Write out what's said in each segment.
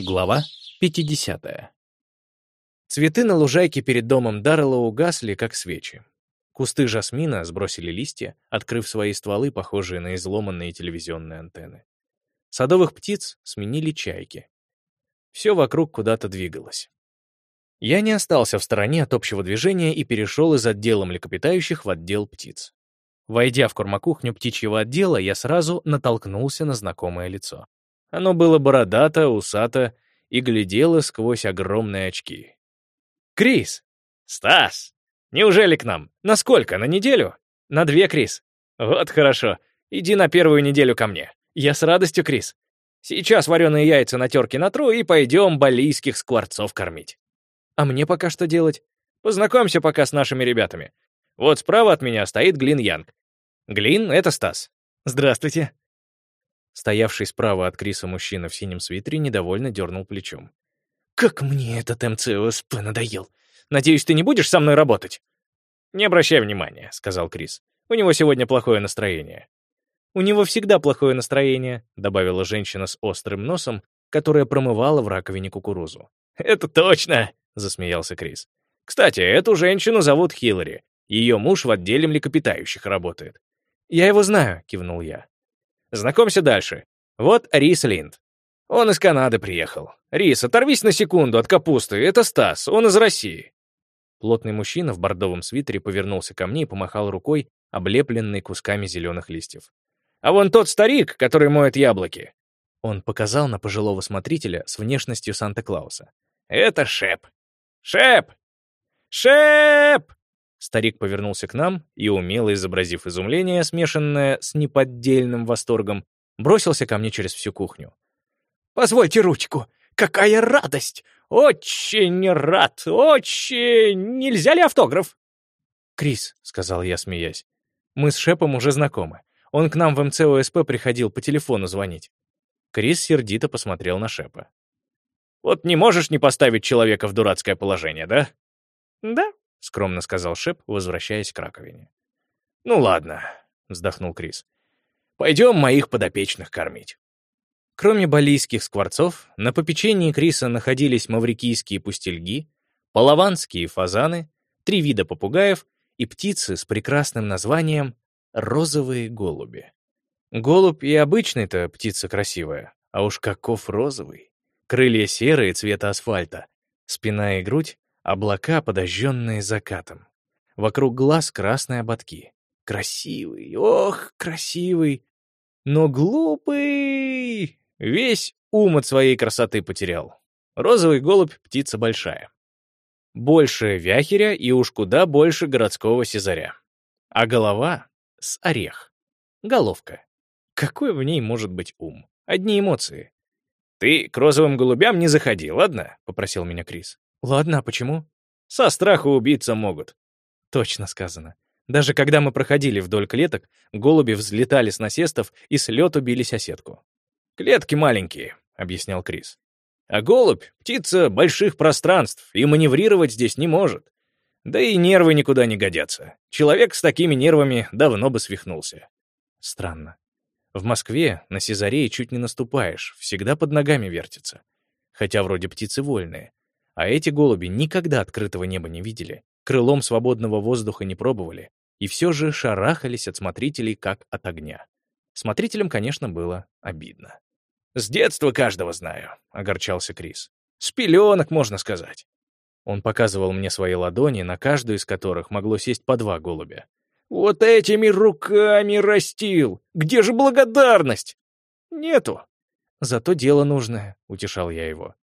Глава 50. Цветы на лужайке перед домом Даррелла угасли, как свечи. Кусты жасмина сбросили листья, открыв свои стволы, похожие на изломанные телевизионные антенны. Садовых птиц сменили чайки. Все вокруг куда-то двигалось. Я не остался в стороне от общего движения и перешел из отдела млекопитающих в отдел птиц. Войдя в кормокухню птичьего отдела, я сразу натолкнулся на знакомое лицо. Оно было бородато, усато и глядело сквозь огромные очки. «Крис!» «Стас! Неужели к нам? На сколько? На неделю?» «На две, Крис». «Вот хорошо. Иди на первую неделю ко мне. Я с радостью, Крис. Сейчас вареные яйца на терке натру и пойдем балийских скворцов кормить». «А мне пока что делать?» «Познакомься пока с нашими ребятами. Вот справа от меня стоит Глин Янг. Глин — это Стас. Здравствуйте. Стоявший справа от Криса мужчина в синем свитере недовольно дернул плечом. «Как мне этот МЦОСП надоел! Надеюсь, ты не будешь со мной работать?» «Не обращай внимания», — сказал Крис. «У него сегодня плохое настроение». «У него всегда плохое настроение», — добавила женщина с острым носом, которая промывала в раковине кукурузу. «Это точно!» — засмеялся Крис. «Кстати, эту женщину зовут Хиллари. Ее муж в отделе млекопитающих работает». «Я его знаю», — кивнул я. Знакомься дальше. Вот Рис Линд. Он из Канады приехал. Рис, оторвись на секунду от капусты. Это Стас, он из России. Плотный мужчина в бордовом свитере повернулся ко мне и помахал рукой, облепленной кусками зеленых листьев. «А вон тот старик, который моет яблоки!» Он показал на пожилого смотрителя с внешностью Санта-Клауса. «Это Шеп! Шеп! Шеп!» Старик повернулся к нам и, умело изобразив изумление, смешанное с неподдельным восторгом, бросился ко мне через всю кухню. «Позвольте ручку! Какая радость! Очень рад! Очень! Нельзя ли автограф?» «Крис», — сказал я, смеясь, — «мы с Шепом уже знакомы. Он к нам в МЦОСП приходил по телефону звонить». Крис сердито посмотрел на Шепа. «Вот не можешь не поставить человека в дурацкое положение, да?» «Да», — скромно сказал Шеп, возвращаясь к раковине. «Ну ладно», — вздохнул Крис. «Пойдем моих подопечных кормить». Кроме балийских скворцов, на попечении Криса находились маврикийские пустельги, полованские фазаны, три вида попугаев и птицы с прекрасным названием «розовые голуби». Голубь и обычный-то птица красивая, а уж каков розовый. Крылья серые цвета асфальта, спина и грудь Облака, подожженные закатом. Вокруг глаз красные ободки. Красивый, ох, красивый. Но глупый. Весь ум от своей красоты потерял. Розовый голубь — птица большая. Больше вяхеря и уж куда больше городского сизаря. А голова — с орех. Головка. Какой в ней может быть ум? Одни эмоции. «Ты к розовым голубям не заходи, ладно?» — попросил меня Крис. Ладно, а почему? Со страху убиться могут. Точно сказано. Даже когда мы проходили вдоль клеток, голуби взлетали с насестов и с лету бились о сетку. «Клетки маленькие», — объяснял Крис. «А голубь — птица больших пространств, и маневрировать здесь не может. Да и нервы никуда не годятся. Человек с такими нервами давно бы свихнулся». Странно. В Москве на Сезарее чуть не наступаешь, всегда под ногами вертится. Хотя вроде птицы вольные. А эти голуби никогда открытого неба не видели, крылом свободного воздуха не пробовали, и все же шарахались от смотрителей, как от огня. Смотрителям, конечно, было обидно. «С детства каждого знаю», — огорчался Крис. «С пеленок, можно сказать». Он показывал мне свои ладони, на каждую из которых могло сесть по два голубя. «Вот этими руками растил! Где же благодарность?» «Нету». «Зато дело нужное», — утешал я его.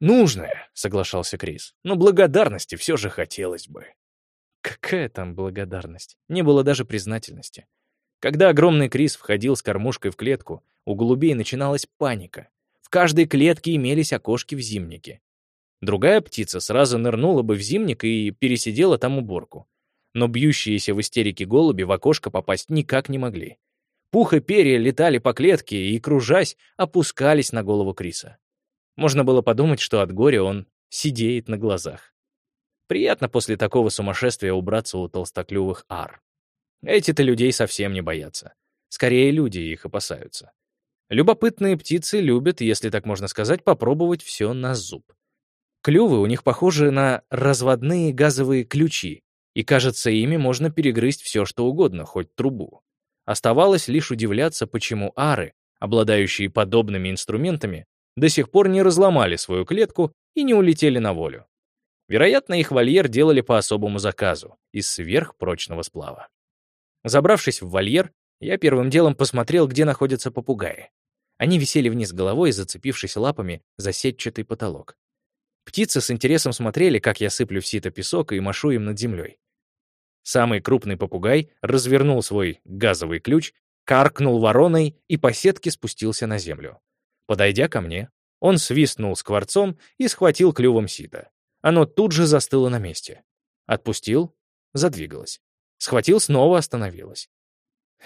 «Нужное», — соглашался Крис. «Но благодарности все же хотелось бы». Какая там благодарность? Не было даже признательности. Когда огромный Крис входил с кормушкой в клетку, у голубей начиналась паника. В каждой клетке имелись окошки в зимнике. Другая птица сразу нырнула бы в зимник и пересидела там уборку. Но бьющиеся в истерике голуби в окошко попасть никак не могли. Пух и перья летали по клетке и, кружась, опускались на голову Криса. Можно было подумать, что от горя он сидеет на глазах. Приятно после такого сумасшествия убраться у толстоклювых ар. Эти-то людей совсем не боятся. Скорее, люди их опасаются. Любопытные птицы любят, если так можно сказать, попробовать все на зуб. Клювы у них похожи на разводные газовые ключи, и, кажется, ими можно перегрызть все, что угодно, хоть трубу. Оставалось лишь удивляться, почему ары, обладающие подобными инструментами, до сих пор не разломали свою клетку и не улетели на волю. Вероятно, их вольер делали по особому заказу, из сверхпрочного сплава. Забравшись в вольер, я первым делом посмотрел, где находятся попугаи. Они висели вниз головой, зацепившись лапами за сетчатый потолок. Птицы с интересом смотрели, как я сыплю в сито песок и машу им над землей. Самый крупный попугай развернул свой газовый ключ, каркнул вороной и по сетке спустился на землю. Подойдя ко мне, он свистнул скворцом и схватил клювом сито. Оно тут же застыло на месте. Отпустил, задвигалось. Схватил, снова остановилось.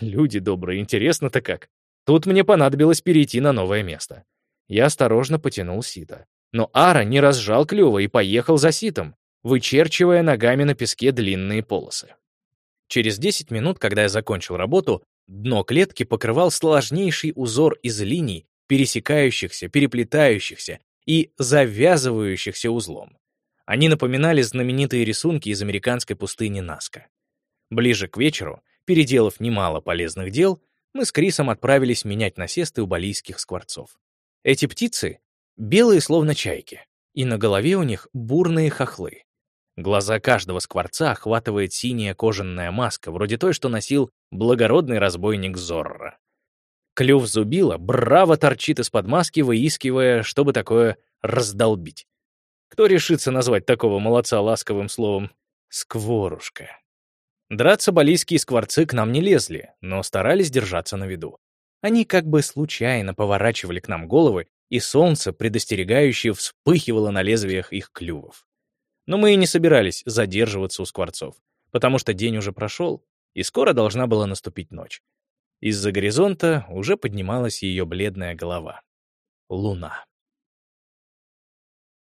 Люди добрые, интересно-то как. Тут мне понадобилось перейти на новое место. Я осторожно потянул сито. Но Ара не разжал клюва и поехал за ситом, вычерчивая ногами на песке длинные полосы. Через 10 минут, когда я закончил работу, дно клетки покрывал сложнейший узор из линий, пересекающихся, переплетающихся и завязывающихся узлом. Они напоминали знаменитые рисунки из американской пустыни Наска. Ближе к вечеру, переделав немало полезных дел, мы с Крисом отправились менять насесты у балийских скворцов. Эти птицы — белые словно чайки, и на голове у них бурные хохлы. Глаза каждого скворца охватывает синяя кожаная маска, вроде той, что носил благородный разбойник Зорро. Клюв зубила браво торчит из-под маски, выискивая, чтобы такое раздолбить. Кто решится назвать такого молодца ласковым словом «скворушка»? Драться балийские скворцы к нам не лезли, но старались держаться на виду. Они как бы случайно поворачивали к нам головы, и солнце, предостерегающее, вспыхивало на лезвиях их клювов. Но мы и не собирались задерживаться у скворцов, потому что день уже прошел, и скоро должна была наступить ночь. Из-за горизонта уже поднималась ее бледная голова. Луна.